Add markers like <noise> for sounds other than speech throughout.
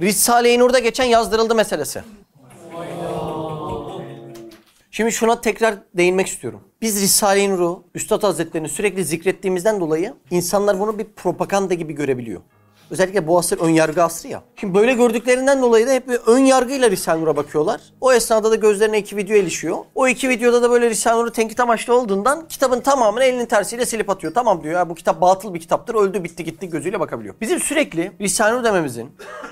Risale-i Nur'da geçen yazdırıldı meselesi. Şimdi şuna tekrar değinmek istiyorum. Biz Risale-i Nur'u, Üstad Hazretleri'ni sürekli zikrettiğimizden dolayı insanlar bunu bir propaganda gibi görebiliyor. Özellikle bu asır ön yargı asrı ya. Şimdi böyle gördüklerinden dolayı da hep bir ön yargıyla Risale-i Nur'a bakıyorlar. O esnada da gözlerine iki video ilişiyor. O iki videoda da böyle Risale-i Nur'u tenkit amaçlı olduğundan kitabın tamamını elinin tersiyle silip atıyor. Tamam diyor ya bu kitap batıl bir kitaptır. Öldü bitti gitti gözüyle bakabiliyor. Bizim sürekli Risale-i Nur dememizin,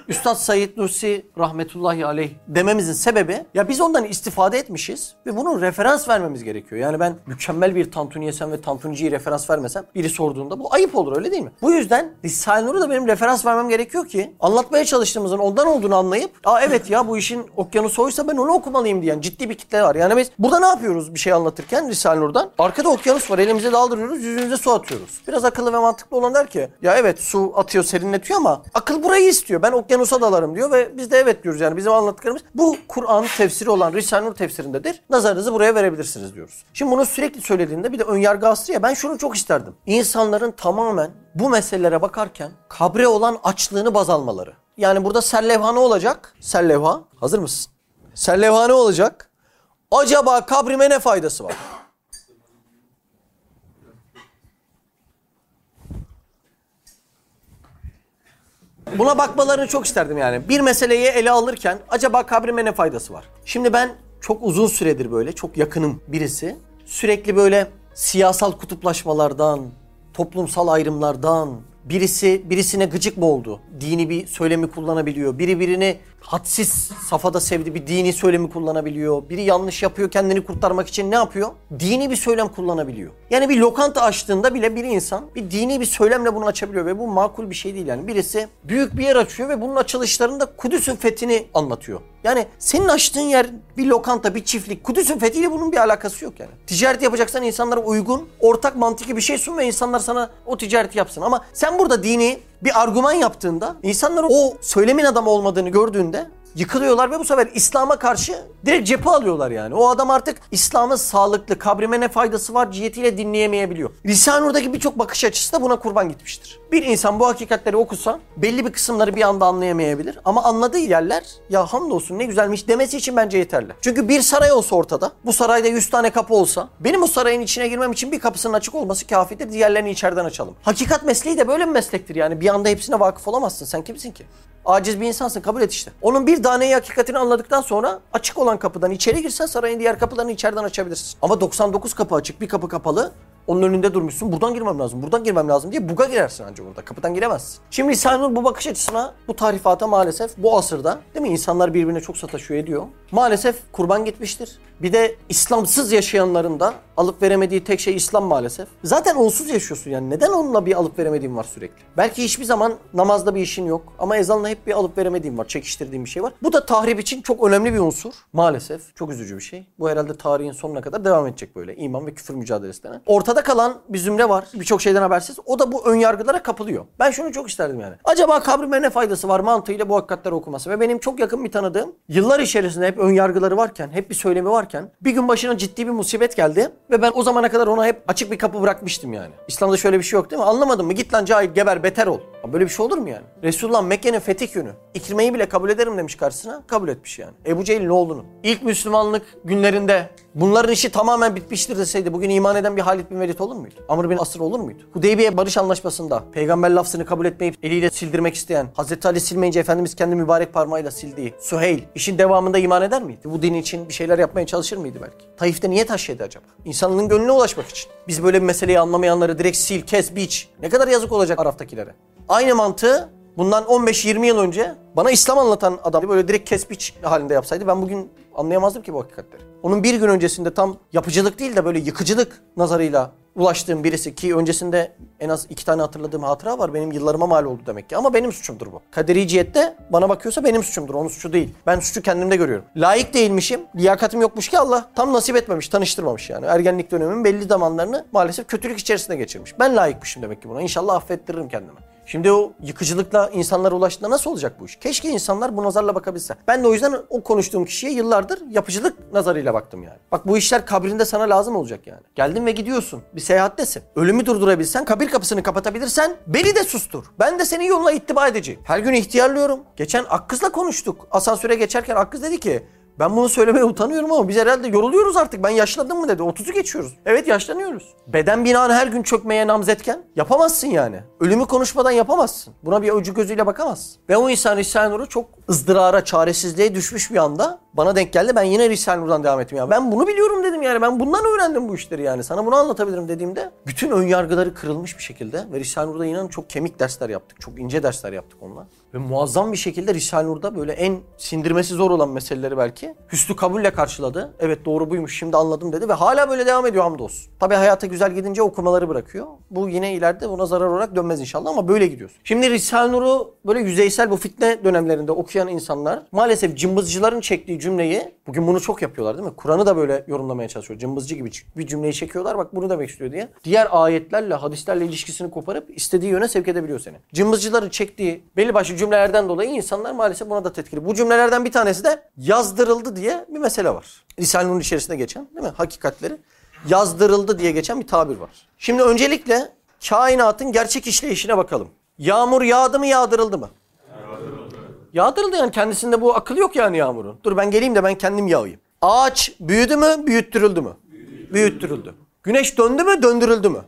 Üstad Said Nursi rahmetullahi aleyh dememizin sebebi ya biz ondan istifade etmişiz ve bunun referans vermemiz gerekiyor. Yani ben mükemmel bir tantuni yesem ve tantuniciyi referans vermesem biri sorduğunda bu ayıp olur öyle değil mi? Bu yüzden Risale-i Nur'u da benim referans vermem gerekiyor ki anlatmaya çalıştığımızın ondan olduğunu anlayıp aa evet ya bu işin okyanusu oysa ben onu okumalıyım diyen ciddi bir kitle var. Yani biz burada ne yapıyoruz bir şey anlatırken Risale-i Nur'dan? Arkada okyanus var elimize daldırıyoruz yüzümüze su atıyoruz. Biraz akıllı ve mantıklı olan der ki ya evet su atıyor serinletiyor ama akıl burayı istiyor. Ben okyanusa dalarım diyor ve biz de evet diyoruz yani bizim anlattıklarımız bu Kur'an tefsiri olan Risale-i Nur tefsirindedir. Nazarınızı buraya verebilirsiniz diyoruz. Şimdi bunu sürekli söylediğinde bir de önyargı asrı ya ben şunu çok isterdim. İnsanların tamamen bu meselelere bakarken kabre olan açlığını baz almaları. Yani burada serlevha ne olacak? Serlevha. Hazır mısın? Serlevha ne olacak? Acaba kabrime ne faydası var? Buna bakmalarını çok isterdim yani. Bir meseleyi ele alırken acaba kabrime ne faydası var? Şimdi ben çok uzun süredir böyle, çok yakınım birisi. Sürekli böyle siyasal kutuplaşmalardan, toplumsal ayrımlardan, birisi birisine gıcık mı oldu? Dini bir söylemi kullanabiliyor. Biri birini hadsiz safhada sevdi bir dini söylemi kullanabiliyor. Biri yanlış yapıyor kendini kurtarmak için ne yapıyor? Dini bir söylem kullanabiliyor. Yani bir lokanta açtığında bile bir insan bir dini bir söylemle bunu açabiliyor ve bu makul bir şey değil yani. Birisi büyük bir yer açıyor ve bunun açılışlarında Kudüs'ün fethini anlatıyor. Yani senin açtığın yer bir lokanta, bir çiftlik. Kudüs'ün fethiyle bunun bir alakası yok yani. Ticaret yapacaksan insanlara uygun, ortak mantıklı bir şey sun ve insanlar sana o ticareti yapsın. Ama sen burada dini bir argüman yaptığında insanlar o söylemin adamı olmadığını gördüğünde yıkılıyorlar ve bu sefer İslam'a karşı direkt cephe alıyorlar yani. O adam artık İslam'ın sağlıklı, kabrime ne faydası var cihetiyle dinleyemeyebiliyor. Risale-i Nur'daki birçok bakış açısı da buna kurban gitmiştir. Bir insan bu hakikatleri okusa belli bir kısımları bir anda anlayamayabilir ama anladığı yerler ya hamdolsun ne güzelmiş demesi için bence yeterli. Çünkü bir saray olsa ortada, bu sarayda 100 tane kapı olsa benim o sarayın içine girmem için bir kapısının açık olması kafidir. Diğerlerini içeriden açalım. Hakikat mesleği de böyle bir meslektir yani. Bir anda hepsine vakıf olamazsın. Sen kimsin ki? Aciz bir insansın kabul et işte. Onun bir taneyi hakikatini anladıktan sonra açık olan kapıdan içeri girsen sarayın diğer kapılarını içeriden açabilirsin. Ama 99 kapı açık bir kapı kapalı. Onun önünde durmuşsun. Buradan girmem lazım. Buradan girmem lazım diye buga girersin ancak burada. Kapıdan giremezsin. Şimdi İsa'nın bu bakış açısına, bu tarifata maalesef bu asırda değil mi? İnsanlar birbirine çok sataşıyor ediyor. Maalesef kurban gitmiştir. Bir de İslamsız yaşayanların da alıp veremediği tek şey İslam maalesef. Zaten onsuz yaşıyorsun yani. Neden onunla bir alıp veremediğin var sürekli? Belki hiçbir zaman namazda bir işin yok. Ama ezanla hep bir alıp veremediğin var. Çekiştirdiğin bir şey var. Bu da tahrip için çok önemli bir unsur. Maalesef. Çok üzücü bir şey. Bu herhalde tarihin sonuna kadar devam edecek böyle. İman ve küfür mücadelesi denen. Ortada kalan bir zümre var. Birçok şeyden habersiz. O da bu ön yargılara kapılıyor. Ben şunu çok isterdim yani. Acaba kabrime ne faydası var mantığıyla bu hakikatleri okuması. Ve benim çok yakın bir tanıdığım yıllar içerisinde hep ön yargıları varken, hep bir söylemi varken bir gün başına ciddi bir musibet geldi ve ben o zamana kadar ona hep açık bir kapı bırakmıştım yani. İslam'da şöyle bir şey yok değil mi? Anlamadın mı? Git lan cahil geber beter ol. Böyle bir şey olur mu yani? Resulullah Mekke'nin fetih günü. İkrimeyi bile kabul ederim demiş karşısına. Kabul etmiş yani. Ebu Cehil'in oğlunu. İlk Müslümanlık günlerinde bunların işi tamamen bitmiştir deseydi bugün iman eden bir Halid bin olur muydu? Amr bin Asır olur muydu? Hudeybiye barış anlaşmasında peygamber lafzını kabul etmeyip eliyle sildirmek isteyen Hazreti Ali silmeyince Efendimiz kendi mübarek parmağıyla sildiği Süheyl işin devamında iman eder miydi? Bu din için bir şeyler yapmaya çalışır mıydı belki? Taif'te niye taş yedi acaba? İnsanlığın gönlüne ulaşmak için. Biz böyle bir meseleyi anlamayanları direkt sil, kes, biç. Ne kadar yazık olacak Araf'takilere. Aynı mantığı bundan 15-20 yıl önce bana İslam anlatan adam böyle direkt kes biç halinde yapsaydı ben bugün anlayamazdım ki bu hakikatleri. Onun bir gün öncesinde tam yapıcılık değil de böyle yıkıcılık nazarıyla ulaştığım birisi ki öncesinde en az iki tane hatırladığım hatıra var. Benim yıllarıma mal oldu demek ki ama benim suçumdur bu. Kaderi cihette bana bakıyorsa benim suçumdur. Onun suçu değil. Ben suçu kendimde görüyorum. Layık değilmişim. Liyakatim yokmuş ki Allah tam nasip etmemiş, tanıştırmamış yani. Ergenlik dönemimin belli zamanlarını maalesef kötülük içerisinde geçirmiş. Ben layıkmışım demek ki buna. İnşallah affettiririm kendime. Şimdi o yıkıcılıkla insanlara ulaştığında nasıl olacak bu iş? Keşke insanlar bu nazarla bakabilse. Ben de o yüzden o konuştuğum kişiye yıllardır yapıcılık nazarıyla baktım yani. Bak bu işler kabrinde sana lazım olacak yani. Geldin ve gidiyorsun. Bir seyahattesin. Ölümü durdurabilsen, kabir kapısını kapatabilirsen beni de sustur. Ben de senin yoluna ittiba edeceğim. Her gün ihtiyarlıyorum. Geçen Akkız'la konuştuk. Asansöre geçerken Akkız dedi ki ben bunu söylemeye utanıyorum ama biz herhalde yoruluyoruz artık. Ben yaşladım mı dedi. 30'u geçiyoruz. Evet yaşlanıyoruz. Beden binan her gün çökmeye namzetken yapamazsın yani. Ölümü konuşmadan yapamazsın. Buna bir ucu gözüyle bakamazsın. Ve o insan Risale Nur'u çok ızdırara, çaresizliğe düşmüş bir anda bana denk geldi. Ben yine Risale Nur'dan devam ettim. Ya ben bunu biliyorum dedim yani. Ben bundan öğrendim bu işleri yani. Sana bunu anlatabilirim dediğimde bütün ön yargıları kırılmış bir şekilde ve Risale Nur'da inanın çok kemik dersler yaptık. Çok ince dersler yaptık onunla. Ve muazzam bir şekilde Risale Nur'da böyle en sindirmesi zor olan meseleleri belki hüsnü kabulle karşıladı. Evet doğru buymuş şimdi anladım dedi ve hala böyle devam ediyor hamdolsun. Tabi hayata güzel gidince okumaları bırakıyor. Bu yine ileride buna zarar olarak dönmez inşallah ama böyle gidiyorsun. Şimdi Risale Nur'u böyle yüzeysel bu fitne dönemlerinde okuyan insanlar maalesef cımbızcıların çektiği cümleyi bugün bunu çok yapıyorlar değil mi? Kur'an'ı da böyle yorumlamaya çalışıyor. Cımbızcı gibi bir cümleyi çekiyorlar bak bunu demek istiyor diye. Diğer ayetlerle, hadislerle ilişkisini koparıp istediği yöne sevk edebiliyor seni. Cımbızcıların çektiği belli başlı cümlelerden dolayı insanlar maalesef buna da tetkili. Bu cümlelerden bir tanesi de yazdırıldı diye bir mesele var. Risale-i Nur'un içerisinde geçen değil mi? Hakikatleri yazdırıldı diye geçen bir tabir var. Şimdi öncelikle kainatın gerçek işleyişine bakalım. Yağmur yağdı mı yağdırıldı mı? Yağdırıldı yani kendisinde bu akıl yok yani yağmurun. Dur ben geleyim de ben kendim yağayım. Ağaç büyüdü mü büyüttürüldü mü? Büyüttürüldü. Güneş döndü mü döndürüldü mü?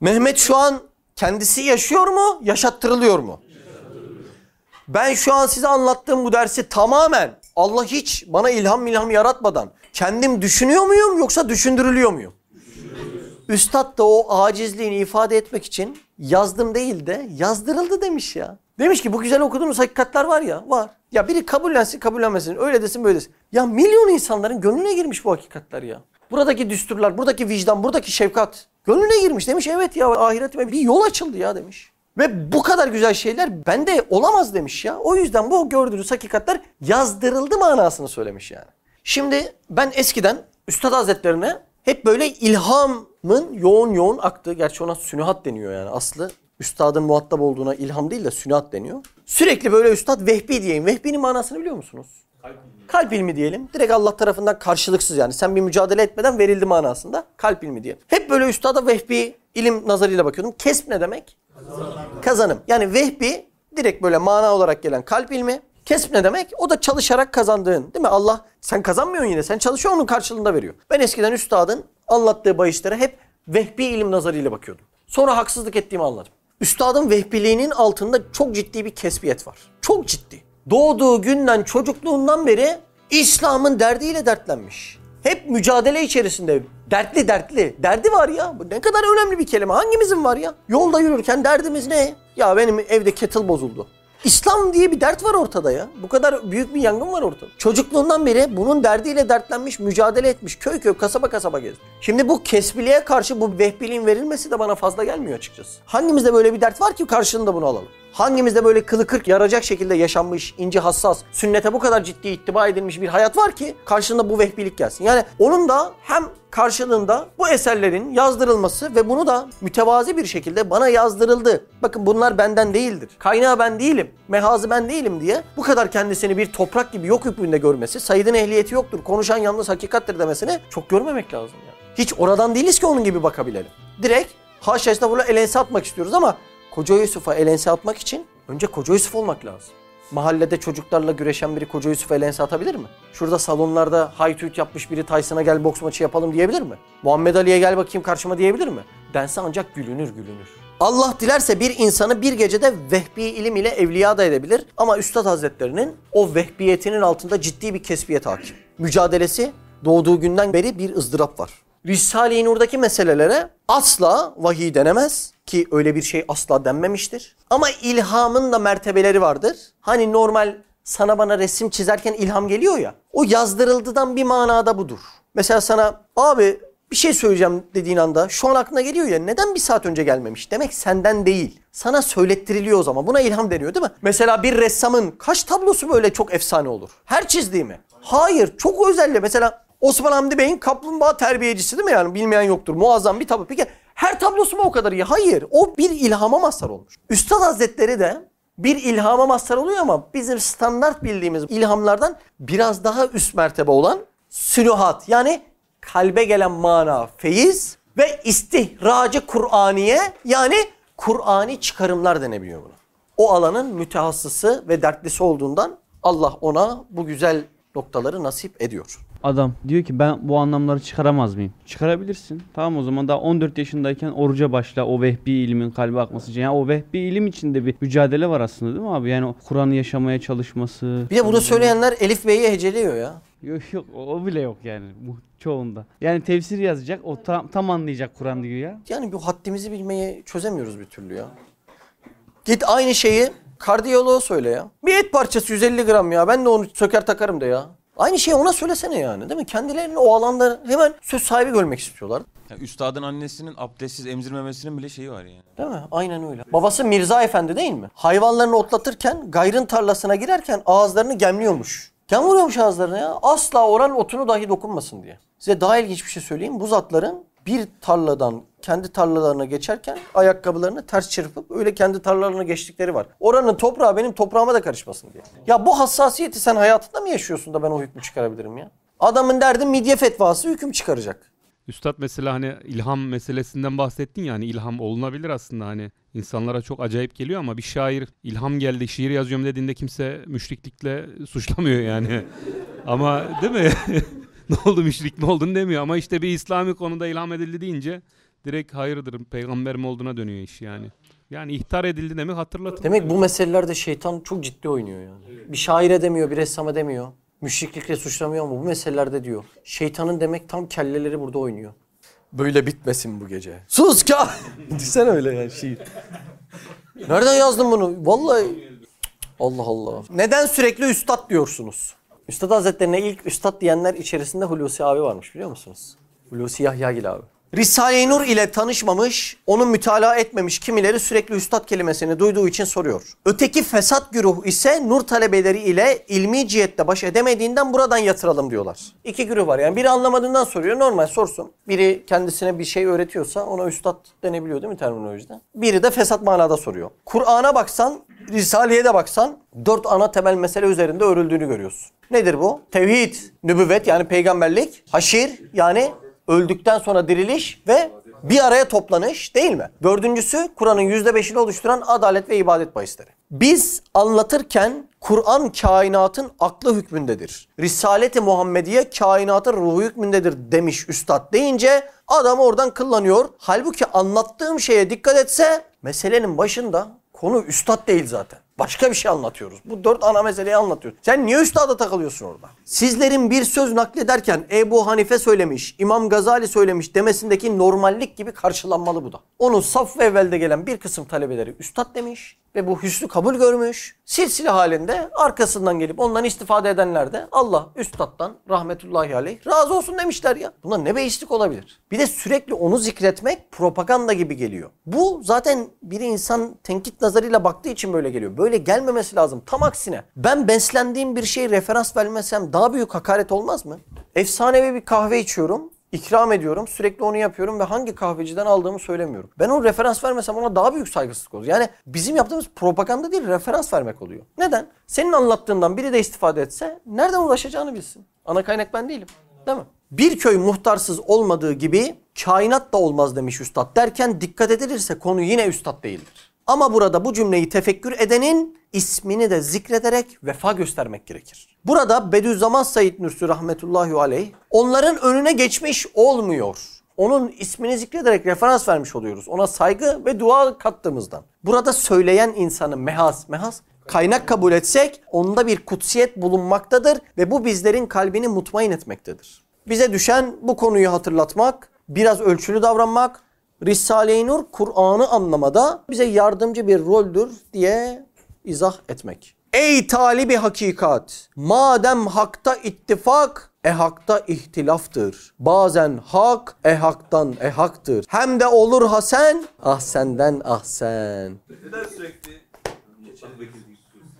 Mehmet şu an kendisi yaşıyor mu yaşattırılıyor mu? Ben şu an size anlattığım bu dersi tamamen Allah hiç bana ilham ilham yaratmadan kendim düşünüyor muyum yoksa düşündürülüyor muyum? Üstad da o acizliğini ifade etmek için yazdım değil de yazdırıldı demiş ya. Demiş ki bu güzel okuduğunuz hakikatler var ya var. Ya biri kabullensin kabullenmesin öyle desin böyle desin. Ya milyon insanların gönlüne girmiş bu hakikatler ya. Buradaki düsturlar, buradaki vicdan, buradaki şefkat gönlüne girmiş. Demiş evet ya ahiretime bir yol açıldı ya demiş. Ve bu kadar güzel şeyler bende olamaz demiş ya. O yüzden bu gördüğünüz hakikatler yazdırıldı manasını söylemiş yani. Şimdi ben eskiden Üstad Hazretlerine hep böyle ilhamın yoğun yoğun aktığı, gerçi ona sünuhat deniyor yani aslı. Üstadın muhatap olduğuna ilham değil de sünuhat deniyor. Sürekli böyle üstad vehbi diyeyim. Vehbinin manasını biliyor musunuz? Kalp ilmi. Kalp ilmi diyelim. Direkt Allah tarafından karşılıksız yani. Sen bir mücadele etmeden verildi manasında. Kalp ilmi diye. Hep böyle üstada vehbi ilim nazarıyla bakıyordum. Kesp ne demek? Kazanım. Yani vehbi direkt böyle mana olarak gelen kalp ilmi. Kesp ne demek? O da çalışarak kazandığın. Değil mi? Allah sen kazanmıyorsun yine. Sen çalışıyorsun onun karşılığında veriyor. Ben eskiden üstadın anlattığı bayışlara hep vehbi ilim nazarıyla bakıyordum. Sonra haksızlık ettiğimi anladım. Üstadın vehbiliğinin altında çok ciddi bir kesbiyet var. Çok ciddi. Doğduğu günden çocukluğundan beri İslam'ın derdiyle dertlenmiş. Hep mücadele içerisinde. Dertli dertli. Derdi var ya. Bu ne kadar önemli bir kelime. Hangimizin var ya? Yolda yürürken derdimiz ne? Ya benim evde kettle bozuldu. İslam diye bir dert var ortada ya. Bu kadar büyük bir yangın var ortada. Çocukluğundan beri bunun derdiyle dertlenmiş, mücadele etmiş. Köy köy, kasaba kasaba gezmiş. Şimdi bu kesbiliğe karşı bu vehbiliğin verilmesi de bana fazla gelmiyor açıkçası. Hangimizde böyle bir dert var ki karşılığında bunu alalım? Hangimizde böyle kılı kırk yaracak şekilde yaşanmış, ince hassas, sünnete bu kadar ciddi ittiba edilmiş bir hayat var ki karşılığında bu vehbilik gelsin. Yani onun da hem karşılığında bu eserlerin yazdırılması ve bunu da mütevazi bir şekilde bana yazdırıldı. Bakın bunlar benden değildir. Kaynağı ben değilim. Mehazı ben değilim diye bu kadar kendisini bir toprak gibi yok hükmünde görmesi, Said'in ehliyeti yoktur, konuşan yalnız hakikattir demesini çok görmemek lazım yani. Hiç oradan değiliz ki onun gibi bakabilelim. Direkt haşa estağfurullah elense atmak istiyoruz ama Koca Yusuf'a elense atmak için önce Koca Yusuf olmak lazım. Mahallede çocuklarla güreşen biri Koca Yusuf'a elense atabilir mi? Şurada salonlarda haytüt yapmış biri Tyson'a gel boks maçı yapalım diyebilir mi? Muhammed Ali'ye gel bakayım karşıma diyebilir mi? Dense ancak gülünür gülünür. Allah dilerse bir insanı bir gecede vehbi ilim ile evliya da edebilir. Ama Üstad Hazretlerinin o vehbiyetinin altında ciddi bir kesbiyet hakim. Mücadelesi doğduğu günden beri bir ızdırap var. Risale-i Nur'daki meselelere asla vahiy denemez ki öyle bir şey asla denmemiştir. Ama ilhamın da mertebeleri vardır. Hani normal sana bana resim çizerken ilham geliyor ya. O yazdırıldıdan bir manada budur. Mesela sana abi bir şey söyleyeceğim dediğin anda şu an aklına geliyor ya neden bir saat önce gelmemiş? Demek senden değil. Sana söylettiriliyor o zaman. Buna ilham deniyor değil mi? Mesela bir ressamın kaç tablosu böyle çok efsane olur? Her çizdiği mi? Hayır. Çok özellikle mesela Osman Hamdi Bey'in kaplumbağa terbiyecisi değil mi yani? Bilmeyen yoktur. Muazzam bir tablo. Peki Her tablosu mu o kadar iyi? Hayır. O bir ilhama mazhar olmuş. Üstad Hazretleri de bir ilhama mazhar oluyor ama bizim standart bildiğimiz ilhamlardan biraz daha üst mertebe olan sünuhat yani kalbe gelen mana, feyiz ve istihracı Kur'aniye yani Kur'ani çıkarımlar denebiliyor buna. O alanın mütehassısı ve dertlisi olduğundan Allah ona bu güzel noktaları nasip ediyor. Adam diyor ki ben bu anlamları çıkaramaz mıyım? Çıkarabilirsin. Tamam o zaman daha 14 yaşındayken oruca başla o vehbi ilimin kalbe akması için. Yani o vehbi ilim içinde bir mücadele var aslında değil mi abi? Yani Kur'an'ı yaşamaya çalışması. Bir de bunu söyleyenler Elif Bey'i heceliyor ya. Yok yok o bile yok yani çoğunda. Yani tefsir yazacak o tam, tam anlayacak Kur'an diyor ya. Yani bu haddimizi bilmeyi çözemiyoruz bir türlü ya. Git aynı şeyi kardiyoloğa söyle ya. Bir et parçası 150 gram ya. Ben de onu söker takarım de ya. Aynı şeyi ona söylesene yani değil mi? Kendilerini o alanda hemen söz sahibi görmek istiyorlar. Ya üstadın annesinin abdestsiz emzirmemesinin bile şeyi var yani. Değil mi? Aynen öyle. Babası Mirza Efendi değil mi? Hayvanlarını otlatırken gayrın tarlasına girerken ağızlarını gemliyormuş. Gem vuruyormuş ağızlarına ya. Asla oran otunu dahi dokunmasın diye. Size daha ilginç bir şey söyleyeyim. Bu zatların bir tarladan kendi tarlalarına geçerken ayakkabılarını ters çırpıp öyle kendi tarlalarına geçtikleri var. Oranın toprağı benim toprağıma da karışmasın diye. Ya bu hassasiyeti sen hayatında mı yaşıyorsun da ben o hükmü çıkarabilirim ya? Adamın derdi midye fetvası hüküm çıkaracak. Üstad mesela hani ilham meselesinden bahsettin ya hani ilham olunabilir aslında hani insanlara çok acayip geliyor ama bir şair ilham geldi şiir yazıyorum dediğinde kimse müşriklikle suçlamıyor yani. <laughs> ama değil mi? <laughs> ne oldu müşrik ne oldun demiyor ama işte bir İslami konuda ilham edildi deyince direkt hayırdır peygamber mi olduğuna dönüyor iş yani. Yani ihtar edildi demek hatırlatın. Demek bu meselelerde şeytan çok ciddi oynuyor yani. Bir şair edemiyor, bir ressam edemiyor. Müşriklikle suçlamıyor ama bu meselelerde diyor. Şeytanın demek tam kelleleri burada oynuyor. Böyle bitmesin bu gece. Sus ka! <laughs> Sen öyle yani şiir. Nereden yazdın bunu? Vallahi Allah Allah. Neden sürekli üstad diyorsunuz? Üstad Hazretlerine ilk üstad diyenler içerisinde Hulusi abi varmış biliyor musunuz? Hulusi Yahyagil abi. Risale-i Nur ile tanışmamış, onu mütalaa etmemiş kimileri sürekli üstad kelimesini duyduğu için soruyor. Öteki fesat güruh ise nur talebeleri ile ilmi cihette baş edemediğinden buradan yatıralım diyorlar. İki güruh var yani biri anlamadığından soruyor normal sorsun. Biri kendisine bir şey öğretiyorsa ona üstad denebiliyor değil mi terminolojide? Biri de fesat manada soruyor. Kur'an'a baksan, Risale'ye de baksan dört ana temel mesele üzerinde örüldüğünü görüyorsun. Nedir bu? Tevhid, nübüvvet yani peygamberlik, haşir yani öldükten sonra diriliş ve bir araya toplanış değil mi? Dördüncüsü Kur'an'ın yüzde beşini oluşturan adalet ve ibadet bahisleri. Biz anlatırken Kur'an kainatın aklı hükmündedir. Risalet-i Muhammediye kainatın ruhu hükmündedir demiş üstad deyince adam oradan kıllanıyor. Halbuki anlattığım şeye dikkat etse meselenin başında konu üstad değil zaten. Başka bir şey anlatıyoruz. Bu dört ana meseleyi anlatıyoruz. Sen niye üstada takılıyorsun orada? Sizlerin bir söz naklederken Ebu Hanife söylemiş, İmam Gazali söylemiş demesindeki normallik gibi karşılanmalı bu da. Onun saf ve evvelde gelen bir kısım talebeleri üstad demiş ve bu hüsnü kabul görmüş. Silsile halinde arkasından gelip ondan istifade edenler de Allah üstaddan rahmetullahi aleyh razı olsun demişler ya. Buna ne beislik olabilir? Bir de sürekli onu zikretmek propaganda gibi geliyor. Bu zaten bir insan tenkit nazarıyla baktığı için böyle geliyor. Böyle gelmemesi lazım. Tam aksine ben beslendiğim bir şey referans vermesem daha büyük hakaret olmaz mı? Efsanevi bir kahve içiyorum. İkram ediyorum. Sürekli onu yapıyorum ve hangi kahveciden aldığımı söylemiyorum. Ben onu referans vermesem ona daha büyük saygısızlık olur. Yani bizim yaptığımız propaganda değil referans vermek oluyor. Neden? Senin anlattığından biri de istifade etse nereden ulaşacağını bilsin. Ana kaynak ben değilim. Değil mi? Bir köy muhtarsız olmadığı gibi kainat da olmaz demiş üstad derken dikkat edilirse konu yine üstad değildir. Ama burada bu cümleyi tefekkür edenin ismini de zikrederek vefa göstermek gerekir. Burada Bediüzzaman Said Nursi rahmetullahi aleyh onların önüne geçmiş olmuyor. Onun ismini zikrederek referans vermiş oluyoruz. Ona saygı ve dua kattığımızdan. Burada söyleyen insanı mehas, mehas kaynak kabul etsek onda bir kutsiyet bulunmaktadır ve bu bizlerin kalbini mutmain etmektedir. Bize düşen bu konuyu hatırlatmak, biraz ölçülü davranmak, Risale-i Nur Kur'an'ı anlamada bize yardımcı bir roldür diye izah etmek. Ey talibi hakikat! Madem hakta ittifak, e hakta ihtilaftır. Bazen hak, e haktan e haktır. Hem de olur hasen, ah senden ah sen.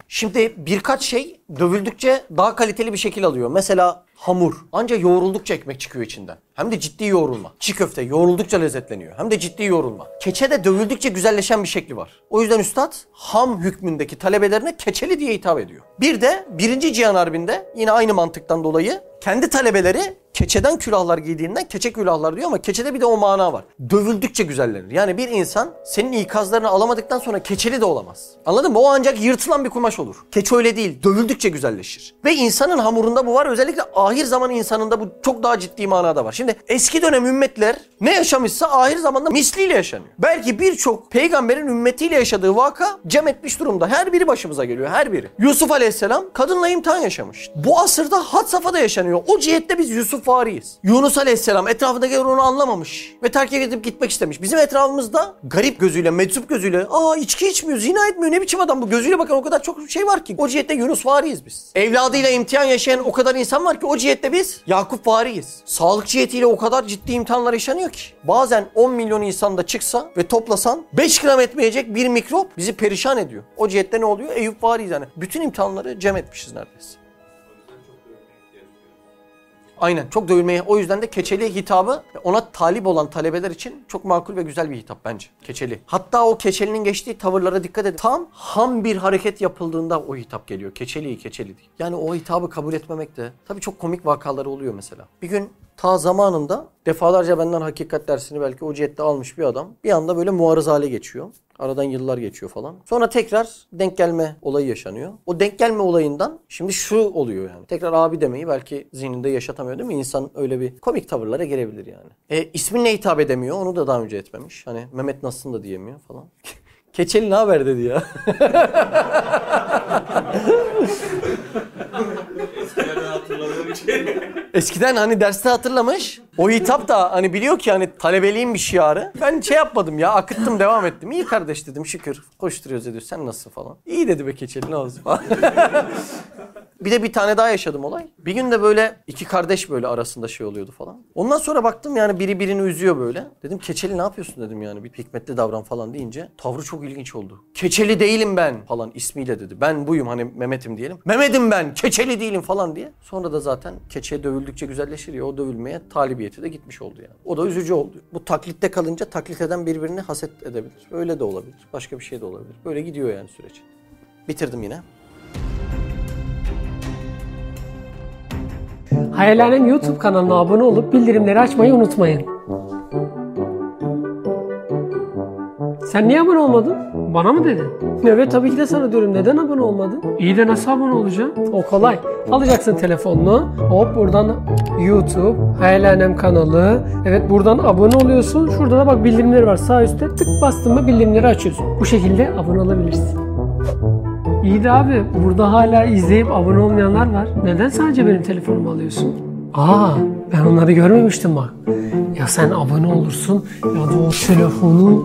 Şimdi birkaç şey dövüldükçe daha kaliteli bir şekil alıyor. Mesela hamur. Ancak yoğruldukça ekmek çıkıyor içinden. Hem de ciddi yoğrulma. Çiğ köfte yoğruldukça lezzetleniyor. Hem de ciddi yoğrulma. Keçe de dövüldükçe güzelleşen bir şekli var. O yüzden üstad ham hükmündeki talebelerine keçeli diye hitap ediyor. Bir de birinci Cihan Harbi'nde yine aynı mantıktan dolayı kendi talebeleri keçeden külahlar giydiğinden keçe külahlar diyor ama keçede bir de o mana var. Dövüldükçe güzellenir. Yani bir insan senin ikazlarını alamadıktan sonra keçeli de olamaz. Anladın mı? O ancak yırtılan bir kumaş olur. Keçe öyle değil. Dövüldükçe güzelleşir. Ve insanın hamurunda bu var. Özellikle ahir zaman insanında bu çok daha ciddi manada var. Şimdi eski dönem ümmetler ne yaşamışsa ahir zamanda misliyle yaşanıyor. Belki birçok peygamberin ümmetiyle yaşadığı vaka cem etmiş durumda. Her biri başımıza geliyor. Her biri. Yusuf Aleyhisselam kadınla imtihan yaşamış. Bu asırda had safhada yaşanıyor. O cihette biz Yusuf variyiz. Yunus Aleyhisselam etrafındakiler onu anlamamış ve terk edip gitmek istemiş. Bizim etrafımızda garip gözüyle, meczup gözüyle aa içki içmiyor, zina etmiyor ne biçim adam bu gözüyle bakan o kadar çok şey var ki. O cihette Yunus variyiz biz. Evladıyla imtihan yaşayan o kadar insan var ki o cihette biz Yakup variyiz. Sağlık cihetiyle o kadar ciddi imtihanlar yaşanıyor ki. Bazen 10 milyon insan da çıksa ve toplasan 5 gram etmeyecek bir mikrop bizi perişan ediyor. O cihette ne oluyor? Eyüp variyiz yani. Bütün imtihanları cem etmişiz neredeyse. Aynen çok dövülmeye o yüzden de keçeli hitabı ona talip olan talebeler için çok makul ve güzel bir hitap bence. Keçeli. Hatta o keçelinin geçtiği tavırlara dikkat edin. Tam ham bir hareket yapıldığında o hitap geliyor. Keçeli keçeli diye. Yani o hitabı kabul etmemek de tabii çok komik vakaları oluyor mesela. Bir gün ta zamanında defalarca benden hakikat dersini belki o cihette almış bir adam bir anda böyle muarız hale geçiyor. Aradan yıllar geçiyor falan. Sonra tekrar denk gelme olayı yaşanıyor. O denk gelme olayından şimdi şu oluyor yani. Tekrar abi demeyi belki zihninde yaşatamıyor değil mi? İnsan öyle bir komik tavırlara gelebilir yani. E, isminle hitap edemiyor. Onu da daha önce etmemiş. Hani Mehmet nasılsın da diyemiyor falan. <laughs> Keçeli ne haber dedi ya. <laughs> Eskiden hani derste hatırlamış. O hitap da hani biliyor ki hani talebeliğin bir şiarı. Ben şey yapmadım ya akıttım devam ettim. İyi kardeş dedim şükür. Koşturuyoruz ediyor sen nasılsın falan. İyi dedi be keçeli ne olsun falan. <laughs> Bir de bir tane daha yaşadım olay. Bir gün de böyle iki kardeş böyle arasında şey oluyordu falan. Ondan sonra baktım yani biri birini üzüyor böyle. Dedim keçeli ne yapıyorsun dedim yani bir hikmetli davran falan deyince. Tavrı çok ilginç oldu. Keçeli değilim ben falan ismiyle dedi. Ben buyum hani Mehmet'im diyelim. Mehmet'im ben keçeli değilim falan diye. Sonra da zaten keçe dövüldükçe güzelleşir ya o dövülmeye talibiyeti de gitmiş oldu yani. O da üzücü oldu. Bu taklitte kalınca taklit eden birbirini haset edebilir. Öyle de olabilir. Başka bir şey de olabilir. Böyle gidiyor yani süreç. Bitirdim yine. Hayalhanem YouTube kanalına abone olup bildirimleri açmayı unutmayın. Sen niye abone olmadın? Bana mı dedin? Evet tabii ki de sana diyorum. Neden abone olmadın? İyi de nasıl abone olacaksın? O kolay. Alacaksın telefonunu. Hop buradan YouTube, Hayalhanem kanalı. Evet buradan abone oluyorsun. Şurada da bak bildirimleri var. Sağ üstte tık bastın mı bildirimleri açıyorsun. Bu şekilde abone olabilirsin. İyi de abi burada hala izleyip abone olmayanlar var. Neden sadece benim telefonumu alıyorsun? Aa ben onları görmemiştim bak. Ya sen abone olursun ya da o telefonu